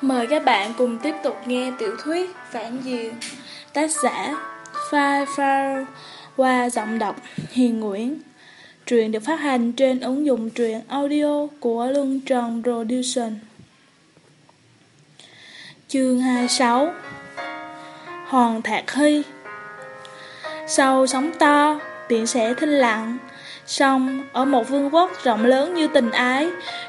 Mời các bạn cùng tiếp tục nghe tiểu thuyết Phản diện Tác giả Phai Phai qua giọng đọc Hiền Nguyễn. Truyện được phát hành trên ứng dụng truyện audio của Luân Tròn Production. Chương 26 Hoàng Thạc Hy. Sau sóng to, biển sẽ thinh lặng Song, ở một vương quốc rộng lớn như tình ái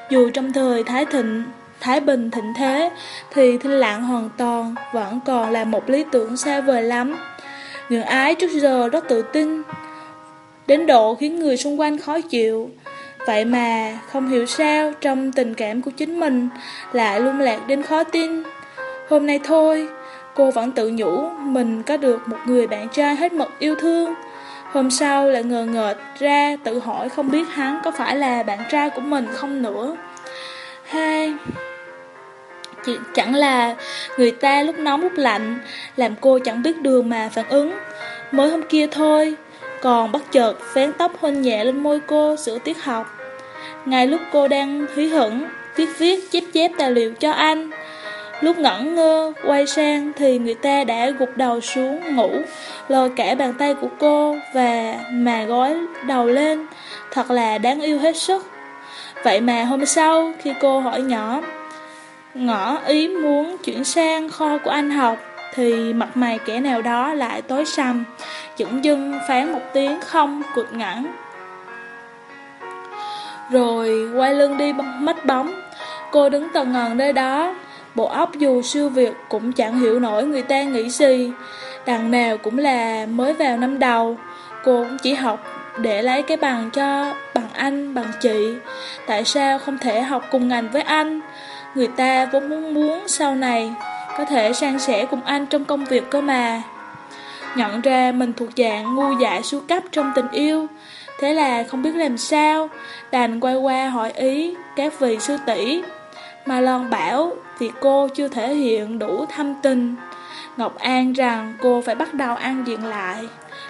Dù trong thời Thái Thịnh Thái Bình thịnh thế thì thinh lặng hoàn toàn vẫn còn là một lý tưởng xa vời lắm. Người ái trước giờ rất tự tin, đến độ khiến người xung quanh khó chịu. Vậy mà không hiểu sao trong tình cảm của chính mình lại lung lạc đến khó tin. Hôm nay thôi, cô vẫn tự nhủ mình có được một người bạn trai hết mực yêu thương. Hôm sau lại ngờ ngợt ra tự hỏi không biết hắn có phải là bạn trai của mình không nữa. Hai... Chẳng là người ta lúc nóng lúc lạnh, làm cô chẳng biết đường mà phản ứng. Mới hôm kia thôi, còn bất chợt phén tóc hôn nhẹ lên môi cô sửa tiết học. Ngay lúc cô đang hí hửng, viết viết chép chép tài liệu cho anh. Lúc ngẩn ngơ, quay sang thì người ta đã gục đầu xuống ngủ, lôi cả bàn tay của cô và mà gói đầu lên, thật là đáng yêu hết sức. Vậy mà hôm sau, khi cô hỏi nhỏ, ngỏ ý muốn chuyển sang kho của anh học thì mặt mày kẻ nào đó lại tối sầm, dững dưng phán một tiếng không cụt ngẳng. Rồi quay lưng đi mất bóng, cô đứng tầng ngần nơi đó, bộ óc dù siêu việt cũng chẳng hiểu nổi người ta nghĩ gì. Đằng nào cũng là mới vào năm đầu, cô cũng chỉ học để lấy cái bằng cho bằng anh, bằng chị. Tại sao không thể học cùng ngành với anh? Người ta vốn muốn muốn sau này có thể san sẻ cùng anh trong công việc cơ mà. Nhận ra mình thuộc dạng ngu dại xuống cấp trong tình yêu, thế là không biết làm sao, đành quay qua hỏi ý các vị sư tỷ. Mà Lon bảo thì cô chưa thể hiện đủ thâm tình. Ngọc An rằng cô phải bắt đầu ăn diện lại.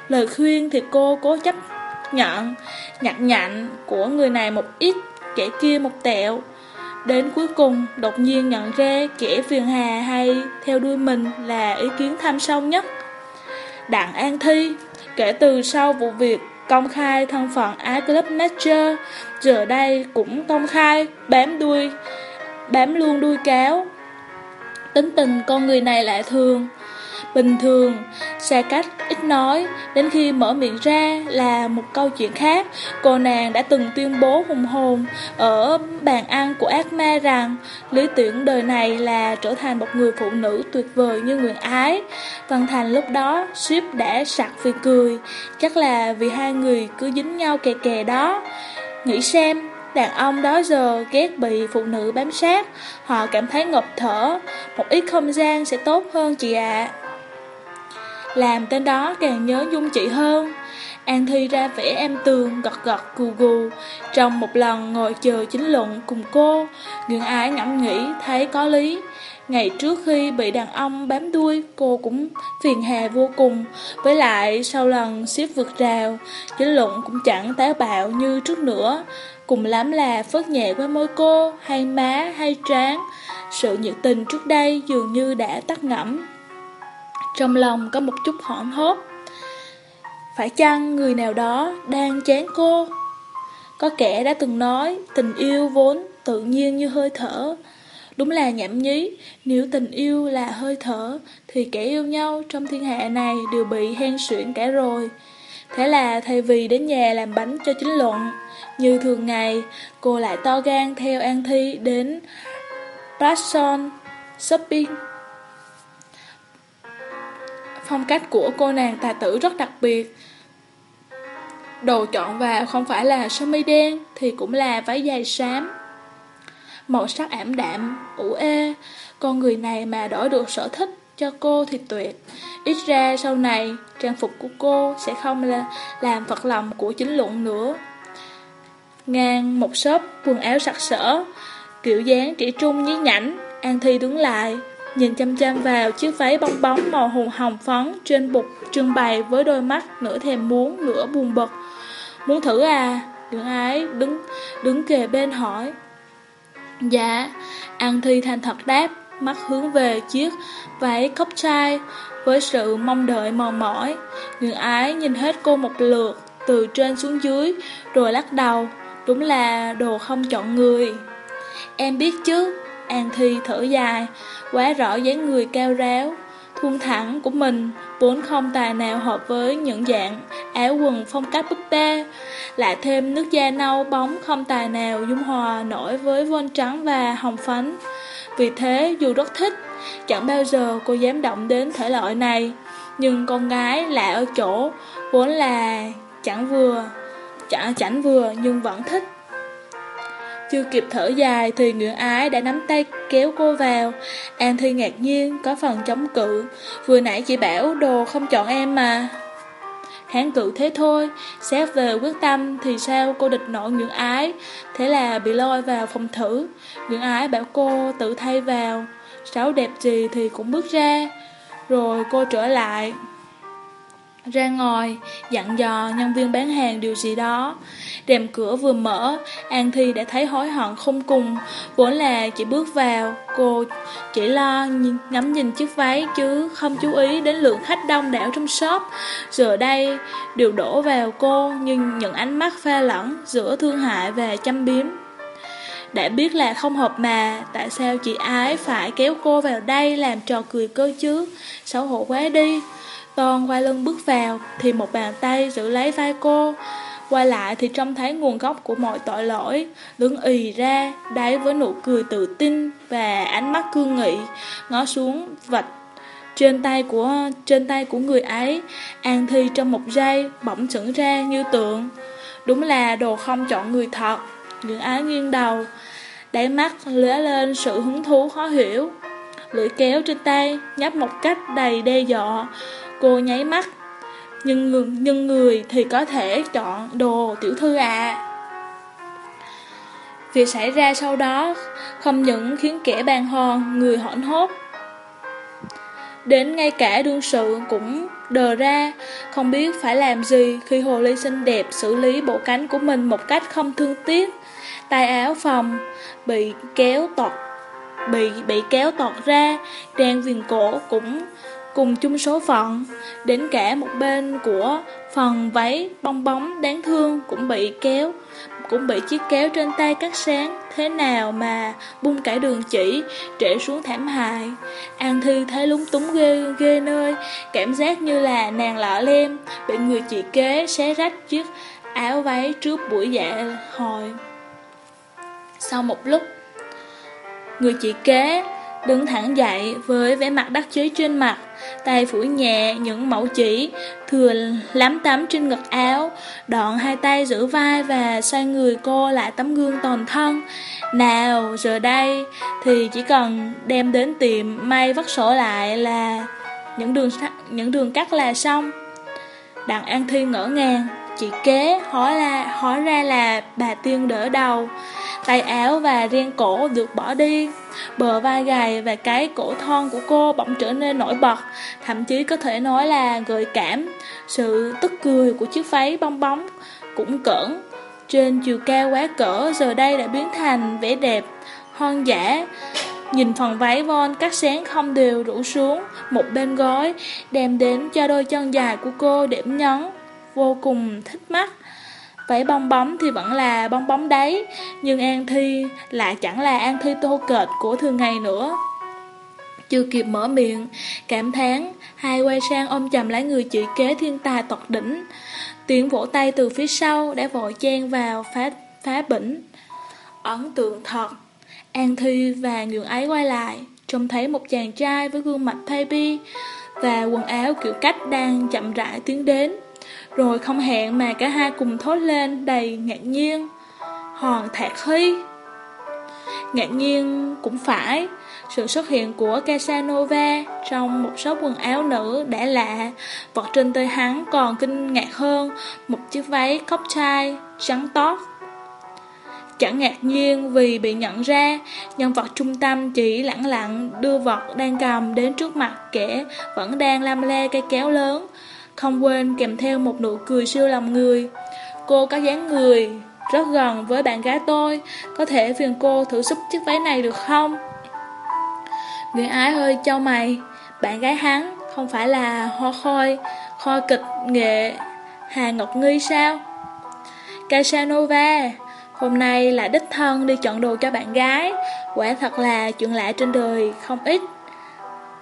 Lời khuyên thì cô cố chấp nhận, nhặt nhạnh của người này một ít, kẻ kia một tẹo. Đến cuối cùng, đột nhiên nhận ra kẻ phiền hà hay theo đuôi mình là ý kiến tham sâu nhất. Đặng An Thi, kể từ sau vụ việc công khai thân phận Á Club Nature, giờ đây cũng công khai bám đuôi, bám luôn đuôi cáo. Tính tình con người này lại thường, bình thường, xa cách, ít nói, đến khi mở miệng ra là một câu chuyện khác. Cô nàng đã từng tuyên bố hùng hồn ở bàn ăn của ác ma rằng lý tưởng đời này là trở thành một người phụ nữ tuyệt vời như Nguyễn Ái. Văn Thành lúc đó ship đã sặc vì cười, chắc là vì hai người cứ dính nhau kè kè đó. Nghĩ xem, Đàn ông đó giờ ghét bị phụ nữ bám sát, họ cảm thấy ngập thở, một ít không gian sẽ tốt hơn chị ạ. Làm tên đó càng nhớ dung chị hơn. An Thi ra vẻ em tường, gật gật, gù gù. Trong một lần ngồi chờ chính luận cùng cô, Nguyễn Ái ngẫm nghĩ, thấy có lý. Ngày trước khi bị đàn ông bám đuôi, Cô cũng phiền hà vô cùng. Với lại, sau lần xếp vượt rào, Chính luận cũng chẳng táo bạo như trước nữa. Cùng lắm là phớt nhẹ qua môi cô, Hay má, hay trán. Sự nhiệt tình trước đây dường như đã tắt ngẫm trong lòng có một chút hoảng hốt. Phải chăng người nào đó đang chán cô? Có kẻ đã từng nói tình yêu vốn tự nhiên như hơi thở. Đúng là nhảm nhí, nếu tình yêu là hơi thở Thì kẻ yêu nhau trong thiên hạ này đều bị hen suyễn cả rồi. Thế là thay vì đến nhà làm bánh cho chính luận Như thường ngày, cô lại to gan theo An Thi đến Platson Shopping. Phong cách của cô nàng tà tử rất đặc biệt. Đồ chọn vào không phải là sơ mi đen thì cũng là váy dài xám. Màu sắc ảm đạm, ủ ê, con người này mà đổi được sở thích cho cô thì tuyệt. Ít ra sau này, trang phục của cô sẽ không là làm phật lòng của chính luận nữa. Ngang một shop quần áo sặc sỡ, kiểu dáng trẻ trung nhí nhảnh, An Thi đứng lại, Nhìn chăm chăm vào chiếc váy bong bóng màu hồng hồng phấn trên bục trưng bày với đôi mắt nửa thèm muốn nửa buồn bực. Muốn thử à? Đường ái đứng đứng kề bên hỏi. Dạ, An Thi thành thật đáp, mắt hướng về chiếc váy cốc chai với sự mong đợi mòn mỏi. Người ái nhìn hết cô một lượt, từ trên xuống dưới, rồi lắc đầu, đúng là đồ không chọn người. Em biết chứ, An Thi thở dài, quá rõ dáng người cao ráo, thun thẳng của mình, vốn không tài nào hợp với những dạng áo quần phong cách búp bê, lại thêm nước da nâu bóng không tài nào dung hòa nổi với vân trắng và hồng phấn. Vì thế, dù rất thích, chẳng bao giờ cô dám động đến thể loại này, nhưng con gái lạ ở chỗ, vốn là chẳng vừa, chẳng, chẳng vừa nhưng vẫn thích. Chưa kịp thở dài thì Nguyễn Ái đã nắm tay kéo cô vào. An Thi ngạc nhiên, có phần chống cự. Vừa nãy chị bảo đồ không chọn em mà. Hán cự thế thôi, xét về quyết tâm thì sao cô địch nổi ngưỡng Ái. Thế là bị lôi vào phòng thử. ngưỡng Ái bảo cô tự thay vào. Sáu đẹp gì thì cũng bước ra. Rồi cô trở lại ra ngoài, dặn dò nhân viên bán hàng điều gì đó. Rèm cửa vừa mở, An Thi đã thấy hối hận không cùng, vốn là chỉ bước vào, cô chỉ lo ngắm nhìn chiếc váy chứ không chú ý đến lượng khách đông đảo trong shop. Giờ đây, đều đổ vào cô nhưng những ánh mắt pha lẫn giữa thương hại và chăm biếm. Đã biết là không hợp mà, tại sao chị ái phải kéo cô vào đây làm trò cười cơ chứ, xấu hổ quá đi. Toàn quay lưng bước vào Thì một bàn tay giữ lấy vai cô. Quay lại thì trông thấy nguồn gốc của mọi tội lỗi, Đứng ì ra Đáy với nụ cười tự tin Và ánh mắt cương nghị, Ngó xuống vạch trên tay của, trên tay của người ấy. An Thi trong một giây Bỗng sững ra như tượng. Đúng là đồ không chọn người thật, Những ái nghiêng đầu, Đáy mắt lóe lên sự hứng thú khó hiểu. Lưỡi kéo trên tay nhấp một cách đầy đe dọa Cô nháy mắt. Nhưng người, nhưng người thì có thể chọn đồ tiểu thư à Việc xảy ra sau đó Không những khiến kẻ bàn hòn Người hỗn hốt. Đến ngay cả đương sự cũng đờ ra Không biết phải làm gì Khi hồ ly xinh đẹp xử lý bộ cánh của mình Một cách không thương tiếc. Tay áo phòng Bị kéo tọt Bị bị kéo tọt ra trang viền cổ cũng cùng chung số phận, đến cả một bên của phần váy bong bóng đáng thương cũng bị kéo, cũng bị chiếc kéo trên tay cắt sáng, thế nào mà bung cả đường chỉ, trễ xuống thảm hại. An thư thấy lúng túng ghê, ghê nơi, cảm giác như là nàng lọ lem, bị người chị kế xé rách chiếc áo váy trước buổi dạ hồi. Sau một lúc, người chị kế đứng thẳng dậy với vẻ mặt đắc chí trên mặt, tay phủi nhẹ những mẫu chỉ thừa lắm tắm trên ngực áo, đoạn hai tay giữ vai và xoay người cô lại tấm gương toàn thân. Nào, giờ đây thì chỉ cần đem đến tiệm may vắt sổ lại là những đường những đường cắt là xong. Đặng An Thi ngỡ ngàng, chị kế hỏi là hỏi ra là bà Tiên đỡ đầu, tay áo và ren cổ được bỏ đi. Bờ vai gầy và cái cổ thon của cô bỗng trở nên nổi bật, thậm chí có thể nói là gợi cảm. Sự tức cười của chiếc váy bong bóng cũng cỡn. Trên chiều cao quá cỡ giờ đây đã biến thành vẻ đẹp, hoang dã. Nhìn phần váy von cắt sáng không đều rủ xuống một bên gối, đem đến cho đôi chân dài của cô điểm nhấn, vô cùng thích mắt. Vậy bong bóng thì vẫn là bong bóng đấy Nhưng An Thi lại chẳng là An Thi tô kệch của thường ngày nữa. Chưa kịp mở miệng Cảm thán Hai quay sang ôm chầm lấy người chị kế thiên tài tột đỉnh. Tiếng vỗ tay từ phía sau Đã vội chen vào phá, phá bỉnh. Ấn tượng thật An Thi và người ấy quay lại Trông thấy một chàng trai với gương mặt baby Và quần áo kiểu cách đang chậm rãi tiến đến rồi không hẹn mà cả hai cùng thốt lên đầy ngạc nhiên. Hòn thạc hy Ngạc nhiên cũng phải. Sự xuất hiện của Casanova trong một số quần áo nữ đã lạ. Vật trên tay hắn còn kinh ngạc hơn Một chiếc váy cocktail trắng tót Chẳng ngạc nhiên vì bị nhận ra, Nhân vật trung tâm chỉ lặng lặng đưa vật đang cầm đến trước mặt kẻ vẫn đang lam le cây kéo lớn không quên kèm theo một nụ cười siêu lòng người Cô có dáng người rất gần với bạn gái tôi Có thể phiền cô thử xúc chiếc váy này được không? Nguyễn Ái hơi cho mày, bạn gái hắn không phải là hoa khôi, kho kịch nghệ Hà Ngọc Nghi sao? Casanova, hôm nay là đích thân đi chọn đồ cho bạn gái, quả thật là chuyện lạ trên đời không ít.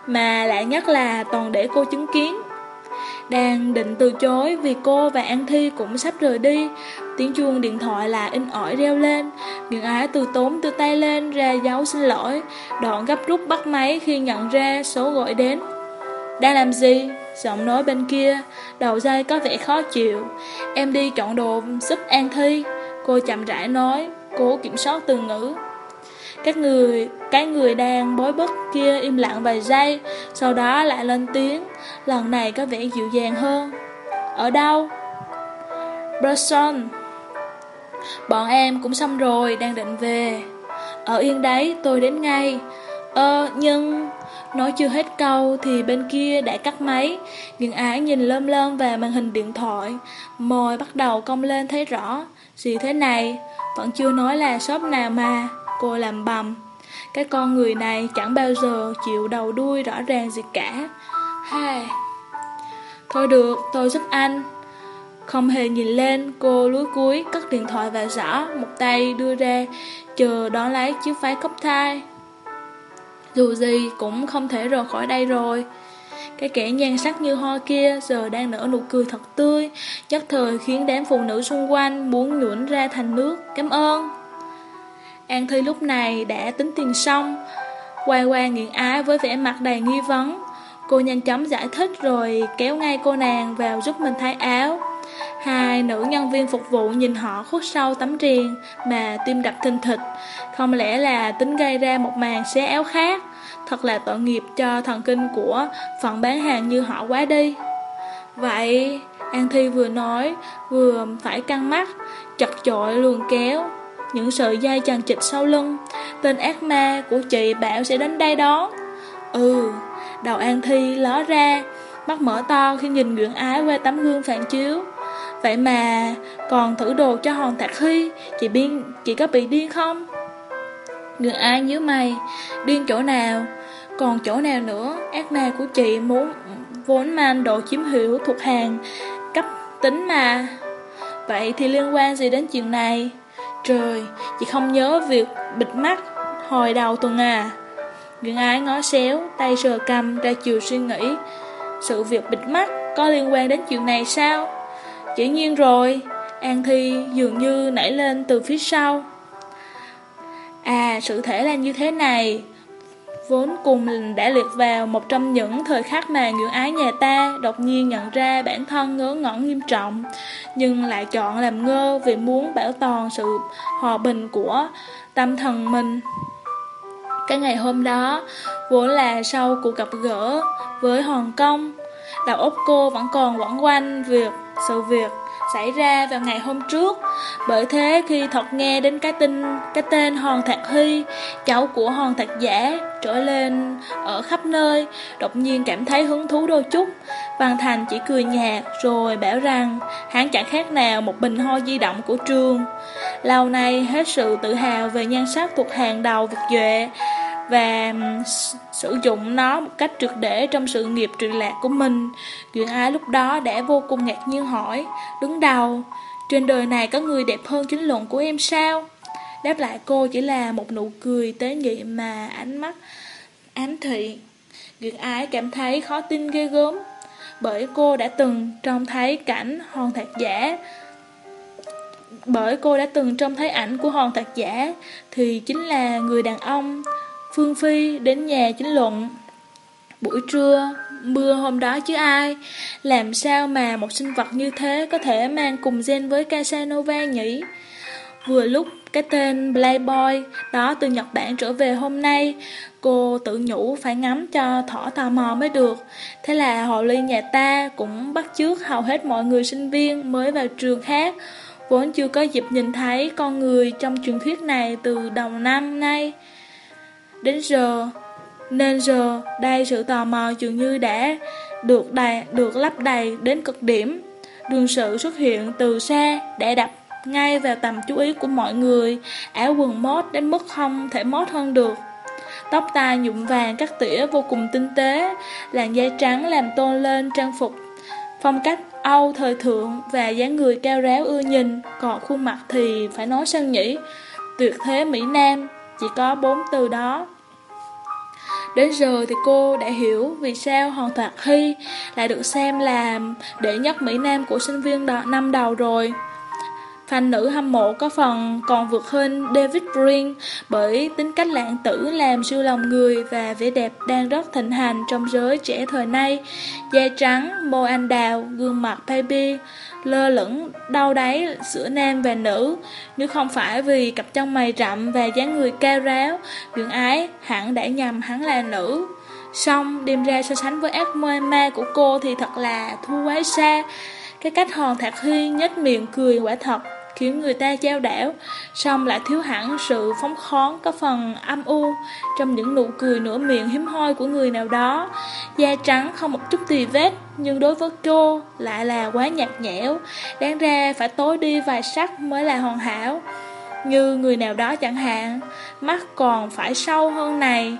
Mà lạ nhất là toàn để cô chứng kiến. Đang định từ chối vì cô và An Thi cũng sắp rời đi. Tiếng chuông điện thoại là in ỏi reo lên. Nguyễn Ái từ tốn từ tay lên ra dấu xin lỗi. Đoạn gấp rút bắt máy khi nhận ra số gọi đến. Đang làm gì? Giọng nói bên kia Đầu dây có vẻ khó chịu. Em đi chọn đồ giúp An Thi. Cô chậm rãi nói Cố kiểm soát từ ngữ. Các người, cái người đang bối bức kia im lặng vài giây, sau đó lại lên tiếng, lần này có vẻ dịu dàng hơn. Ở đâu? Bresson. Bọn em cũng xong rồi, đang định về. Ở yên đấy, tôi đến ngay. Ờ, nhưng... Nói chưa hết câu thì bên kia đã cắt máy Nhưng ái nhìn lơm lơm về màn hình điện thoại Môi bắt đầu cong lên thấy rõ Gì thế này Vẫn chưa nói là shop nào mà Cô làm bầm cái con người này chẳng bao giờ chịu đầu đuôi rõ ràng gì cả. Hai Thôi được, tôi giúp anh. Không hề nhìn lên, cô lúi cuối cất điện thoại vào giỏ Một tay đưa ra, chờ đón lấy chiếc váy cốc thai. Dù gì cũng không thể rời khỏi đây rồi. Cái kẻ nhan sắc như hoa kia giờ đang nở nụ cười thật tươi, nhất thời khiến đám phụ nữ xung quanh muốn nhuộn ra thành nước. Cảm ơn. An Thi lúc này đã tính tiền xong. Quay qua nghiện ái với vẻ mặt đầy nghi vấn, Cô nhanh chóng giải thích rồi kéo ngay cô nàng vào giúp mình thay áo. Hai nữ nhân viên phục vụ nhìn họ khuất sau tấm riêng mà tim đập thình thịch. Không lẽ là tính gây ra một màn xé áo khác? Thật là tội nghiệp cho thần kinh của phận bán hàng như họ quá đi. Vậy, An Thi vừa nói, vừa phải căng mắt, Chật chội luồn kéo những sợi dây chằng chịch sau lưng. Tên ác ma của chị bảo sẽ đến đây đó. Ừ, đầu An Thi ló ra, mắt mở to khi nhìn Nguyễn Ái qua tấm gương phản chiếu. Vậy mà còn thử đồ cho Hòn Thạc Hy, chị biên chị có bị điên không? Nguyễn Ái nhớ mày, điên chỗ nào? Còn chỗ nào nữa, ác ma của chị muốn vốn mang độ chiếm hiểu thuộc hàng cấp tính mà. Vậy thì liên quan gì đến chuyện này? Trời, chị không nhớ việc bịt mắt hồi đầu tuần à. Nguyễn Ái ngó xéo, tay sờ cầm ra chiều suy nghĩ. Sự việc bịt mắt có liên quan đến chuyện này sao? Dĩ nhiên rồi, An Thi dường như nảy lên từ phía sau. À, sự thể là như thế này. Vốn cùng đã liệt vào một trong những thời khắc mà ngưỡng Ái nhà ta đột nhiên nhận ra bản thân ngớ ngẩn nghiêm trọng, nhưng lại chọn làm ngơ vì muốn bảo toàn sự hòa bình của tâm thần mình. Cái ngày hôm đó, vốn là sau cuộc gặp gỡ với Hồng Kông, đầu óc cô vẫn còn quẩn quanh việc sự việc xảy ra vào ngày hôm trước. Bởi thế khi thật nghe đến cái tin cái tên Hòn Thạc Hy, cháu của Hòn Thạc Giả trở lên ở khắp nơi, đột nhiên cảm thấy hứng thú đôi chút. Văn Thành chỉ cười nhạt rồi bảo rằng hắn chẳng khác nào một bình hoa di động của trường. Lâu nay hết sự tự hào về nhan sắc thuộc hàng đầu vực Duệ và sử dụng nó một cách trượt để trong sự nghiệp truyền lạc của mình. Duyên Ái lúc đó đã vô cùng ngạc nhiên hỏi, đứng đầu, trên đời này có người đẹp hơn chính luận của em sao? Đáp lại cô chỉ là một nụ cười tế nhị mà ánh mắt ám thị. Duyên Ái cảm thấy khó tin ghê gớm, bởi cô đã từng trông thấy cảnh hòn thạc giả bởi cô đã từng trông thấy ảnh của hòn thạc giả thì chính là người đàn ông Phương Phi đến nhà chính luận. Buổi trưa, mưa hôm đó chứ ai, làm sao mà một sinh vật như thế có thể mang cùng gen với Casanova nhỉ? Vừa lúc cái tên Playboy đó từ Nhật Bản trở về hôm nay, cô tự nhủ phải ngắm cho thỏ tò mò mới được. Thế là hồ ly nhà ta cũng bắt chước hầu hết mọi người sinh viên mới vào trường khác, vốn chưa có dịp nhìn thấy con người trong truyền thuyết này từ đầu năm nay. Đến giờ, nên giờ đây sự tò mò dường như đã được đầy, được lấp đầy đến cực điểm. Đường sự xuất hiện từ xa để đập ngay vào tầm chú ý của mọi người, áo quần mốt đến mức không thể mốt hơn được. tóc tai nhuộm vàng cắt tỉa vô cùng tinh tế, làn da trắng làm tôn lên trang phục phong cách Âu thời thượng và dáng người cao ráo ưa nhìn, còn khuôn mặt thì phải nói sân nhỉ? Tuyệt thế Mỹ Nam, chỉ có bốn từ đó. Đến giờ thì cô đã hiểu vì sao Hoàng Thoạt Hy lại được xem là đệ nhất Mỹ Nam của sinh viên năm đầu rồi. Fan nữ hâm mộ có phần còn vượt hơn David green bởi tính cách lãng tử làm siêu lòng người và vẻ đẹp đang rất thịnh hành trong giới trẻ thời nay. Da trắng, môi anh đào, gương mặt baby, lơ lửng đau đáy giữa nam và nữ. Nếu không phải vì cặp chân mày rậm và dáng người cao ráo, Nguyễn Ái hẳn đã nhầm hắn là nữ. Xong đem ra so sánh với ác mê ma của cô thì thật là thua quá xa. Cái cách hòn thạc huy nhếch miệng cười quả thật khiến người ta trao đảo, song lại thiếu hẳn sự phóng khoáng có phần âm u trong những nụ cười nửa miệng hiếm hoi của người nào đó. Da trắng không một chút tì vết, nhưng đối với Trô lại là quá nhạt nhẽo, đáng ra phải tối đi vài sắc mới là hoàn hảo. Như người nào đó chẳng hạn, mắt còn phải sâu hơn này,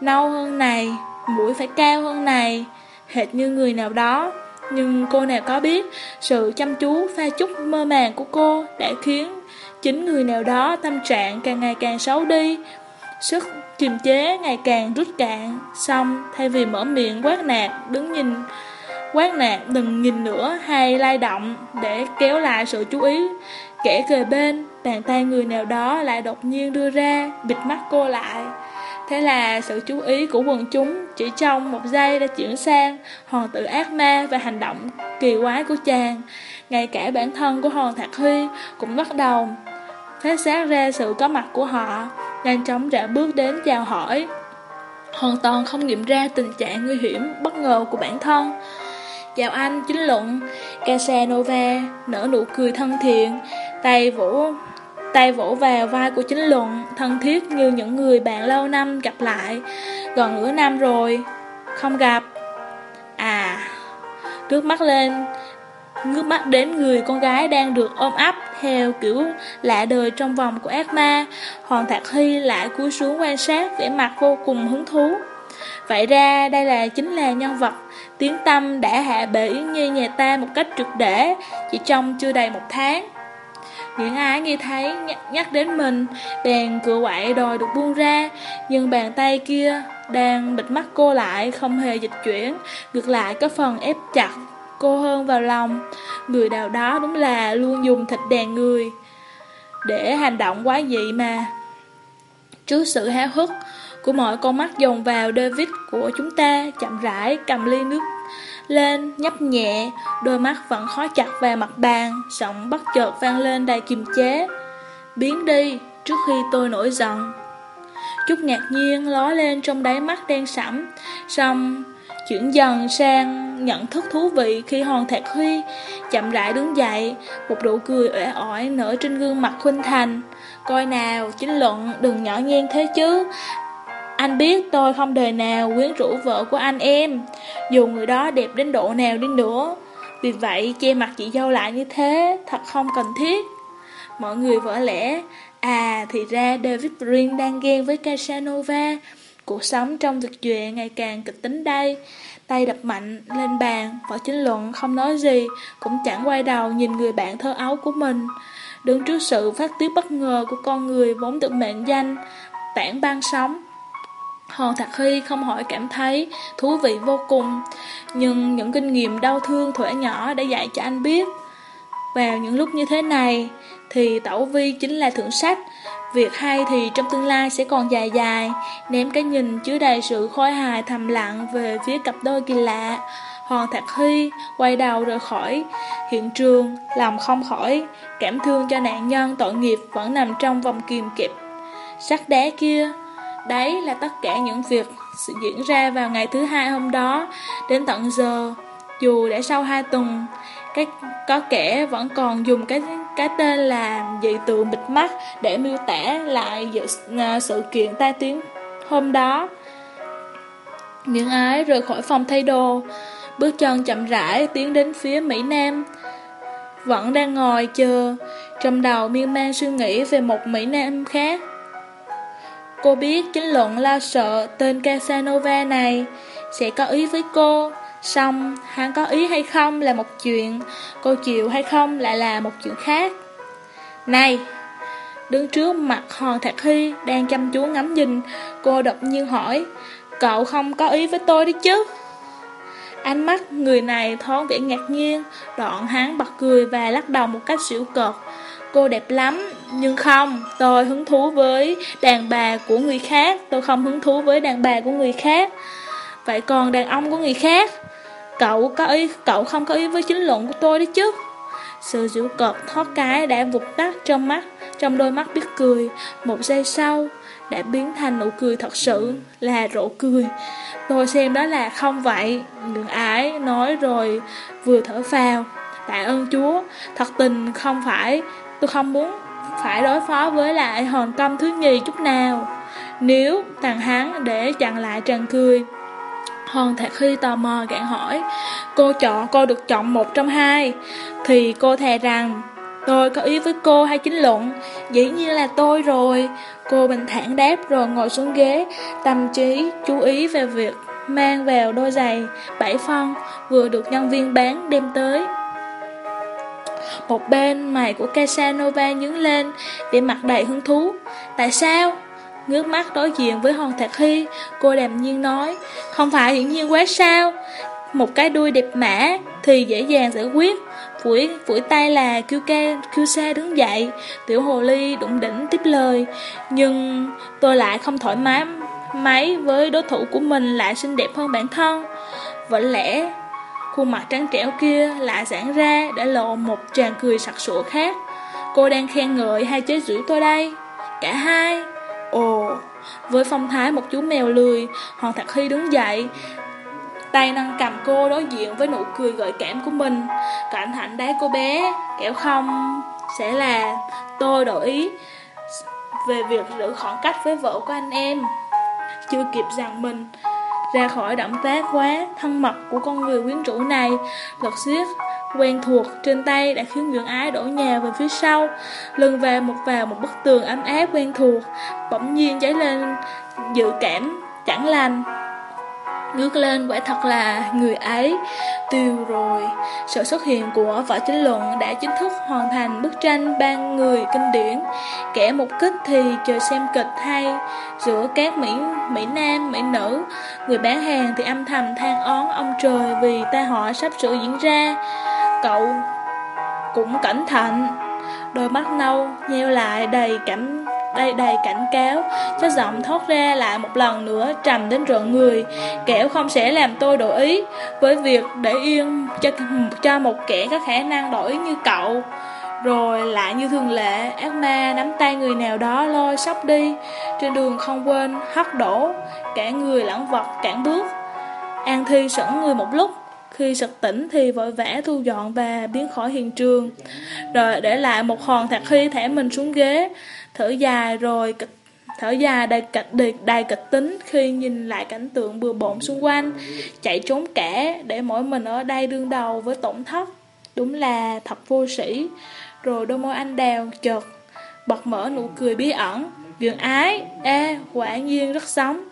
nâu hơn này, mũi phải cao hơn này, hệt như người nào đó. Nhưng cô nào có biết, sự chăm chú pha chút mơ màng của cô đã khiến chính người nào đó tâm trạng càng ngày càng xấu đi. Sức kiềm chế ngày càng rút cạn, xong thay vì mở miệng quát nạt, đứng nhìn quát nạt đừng nhìn nữa hay lay động để kéo lại sự chú ý. Kẻ kề bên, bàn tay người nào đó lại đột nhiên đưa ra, bịt mắt cô lại. Thế là sự chú ý của quần chúng chỉ trong một giây đã chuyển sang hoàng tử ác ma và hành động kỳ quái của chàng. Ngay cả bản thân của Hoàng Thạc Huy cũng bắt đầu phát giác ra sự có mặt của họ, nhanh chóng rẽ bước đến chào hỏi. Hoàn toàn không nghiệm ra tình trạng nguy hiểm bất ngờ của bản thân. Chào anh, chính luận, Casanova nở nụ cười thân thiện, tay vỗ Tay vỗ vào vai của chính luận, thân thiết như những người bạn lâu năm gặp lại. Gần nửa năm rồi, không gặp. À, nước mắt lên, ngước mắt đến người con gái đang được ôm ấp theo kiểu lạ đời trong vòng của ác ma. Hoàng Thạc Hy lại cúi xuống quan sát vẻ mặt vô cùng hứng thú. Vậy ra đây là chính là nhân vật tiếng tâm đã hạ bệ Yến Nhi nhà ta một cách trực để chỉ trong chưa đầy một tháng. Những ai nghe thấy nhắc đến mình, Bèn cửa quậy đòi được buông ra. Nhưng bàn tay kia đang bịt mắt cô lại, Không hề dịch chuyển, Ngược lại có phần ép chặt cô hơn vào lòng. Người nào đó đúng là luôn dùng thịt đèn người Để hành động quá dị mà. Trước sự háo hức của mọi con mắt dồn vào David của chúng ta, Chậm rãi cầm ly nước lên, nhấp nhẹ, đôi mắt vẫn khó chặt vào mặt bàn, giọng bất chợt vang lên đầy kiềm chế. Biến đi, trước khi tôi nổi giận. Chút ngạc nhiên ló lên trong đáy mắt đen sẫm, xong chuyển dần sang nhận thức thú vị khi Hòn Thạc Huy chậm rãi đứng dậy, một nụ cười uể oải nở trên gương mặt khuynh thành. Coi nào, chính luận đừng nhỏ nhen thế chứ, anh biết tôi không đời nào quyến rũ vợ của anh em, dù người đó đẹp đến độ nào đi nữa. Vì vậy, che mặt chị dâu lại như thế, thật không cần thiết. Mọi người vỡ lẽ, à thì ra David Green đang ghen với Casanova. Cuộc sống trong thực chuyện ngày càng kịch tính đây. Tay đập mạnh lên bàn, vợ chính luận không nói gì, cũng chẳng quay đầu nhìn người bạn thơ ấu của mình. Đứng trước sự phát tiết bất ngờ của con người vốn được mệnh danh, tảng băng sóng. Hòn Thạc Hy không hỏi cảm thấy thú vị vô cùng, nhưng những kinh nghiệm đau thương thuở nhỏ đã dạy cho anh biết. Vào những lúc như thế này, thì Tẩu Vi chính là thượng sách. Việc hay thì trong tương lai sẽ còn dài dài, ném cái nhìn chứa đầy sự khôi hài thầm lặng về phía cặp đôi kỳ lạ. Hoàng Thạc Hy quay đầu rời khỏi hiện trường, lòng không khỏi, cảm thương cho nạn nhân tội nghiệp vẫn nằm trong vòng kìm kịp. Sắc đá kia Đấy là tất cả những việc diễn ra vào ngày thứ hai hôm đó. Đến tận giờ Dù đã sau hai tuần cái, Có kẻ vẫn còn dùng cái cái tên là dị tượng bịt mắt Để miêu tả lại dự, uh, sự kiện tai tiếng hôm đó. Những ái rời khỏi phòng thay đồ Bước chân chậm rãi tiến đến phía Mỹ Nam Vẫn đang ngồi chờ. Trong đầu miên man suy nghĩ về một Mỹ Nam khác. Cô biết chính luận lo sợ tên Casanova này sẽ có ý với cô, xong hắn có ý hay không là một chuyện, cô chịu hay không lại là một chuyện khác. Này! Đứng trước mặt Hòn Thạc Hy đang chăm chú ngắm nhìn, cô đột nhiên hỏi, cậu không có ý với tôi đi chứ? Ánh mắt người này thoáng vẻ ngạc nhiên, đoạn hắn bật cười và lắc đầu một cách xỉu cợt. Cô đẹp lắm, nhưng không, tôi hứng thú với đàn bà của người khác, tôi không hứng thú với đàn bà của người khác. Vậy còn đàn ông của người khác? Cậu có ý, cậu không có ý với chính luận của tôi đấy chứ? Sự dữ cợt thoát cái đã vụt tắt trong mắt, trong đôi mắt biết cười. Một giây sau, đã biến thành nụ cười thật sự là rộ cười. Tôi xem đó là không vậy, Đừng ái nói rồi vừa thở phào. Tạ ơn Chúa, thật tình không phải, tôi không muốn phải đối phó với lại hòn công thứ nhì chút nào. Nếu thằng hắn để chặn lại tràn cười, Hòn Thạc Khi tò mò gạn hỏi, cô chọn cô được chọn một trong hai, thì cô thề rằng Tôi có ý với cô hay chính luận? Dĩ nhiên là tôi rồi. Cô bình thản đáp rồi ngồi xuống ghế Tâm trí chú ý về việc Mang vào đôi giày bảy phân Vừa được nhân viên bán đem tới. Một bên mày của Casanova nhướng lên vẻ mặt đầy hứng thú. Tại sao? Ngước mắt đối diện với Hòn Thạc Hy Cô đàm nhiên nói. Không phải hiển nhiên quá sao? Một cái đuôi đẹp mã Thì dễ dàng giải quyết. Phủi, phủi tay là kêu ca, kêu xa đứng dậy. Tiểu hồ ly đụng đỉnh tiếp lời. Nhưng tôi lại không thoải mái mấy với đối thủ của mình lại xinh đẹp hơn bản thân. Vẫn lẽ khuôn mặt trắng trẻo kia lại giãn ra để lộ một tràn cười sặc sụa khác. Cô đang khen ngợi hay chế giễu tôi đây. Cả hai. Ồ, Với phong thái một chú mèo lười Hoàng Thạc Hy đứng dậy, Tay nâng cầm cô đối diện với nụ cười gợi cảm của mình. Cẩn hạnh đấy cô bé, Kẻo không? Sẽ là, tôi đổi ý Về việc giữ khoảng cách với vợ của anh em. Chưa kịp rằng mình ra khỏi động tác quá thân mật của con người quyến rũ này. Lật xiết quen thuộc trên tay đã khiến dưỡng ái đổ nhào về phía sau, Lưng về một vào một bức tường ấm áp quen thuộc, Bỗng nhiên cháy lên, dự cảm chẳng lành. Ngước lên quả thật là người ấy. Tiêu rồi Sự xuất hiện của võ chính luận đã chính thức hoàn thành bức tranh ban người kinh điển. Kẻ một kích thì chờ xem kịch hay. Giữa các mỹ, mỹ nam, mỹ nữ Người bán hàng thì âm thầm than oán ông trời vì tai họa sắp sửa diễn ra. Cậu cũng cẩn thận Đôi mắt nâu nheo lại đầy cảm đầy đầy cảnh cáo, cho giọng thoát ra lại một lần nữa trầm đến rợn người, kẻo không sẽ làm tôi đổi ý. Với việc để yên cho, cho một kẻ có khả năng đổi như cậu. Rồi lại như thường lệ, ác ma nắm tay người nào đó lôi sóc đi, trên đường không quên hất đổ, cả người lẫn vật cản bước. An Thi sững người một lúc, khi sực tỉnh thì vội vã thu dọn và biến khỏi hiện trường. Rồi để lại một hòn thạc khi thả mình xuống ghế. Thở dài rồi Thở dài đầy kịch, đầy, đầy kịch tính khi nhìn lại cảnh tượng bừa bộn xung quanh. Chạy trốn kẻ để mỗi mình ở đây đương đầu với tổn thất. Đúng là thật vô sĩ. Rồi đôi môi anh đào chợt Bật mở nụ cười bí ẩn. Dường ái, e, quả nhiên rất sống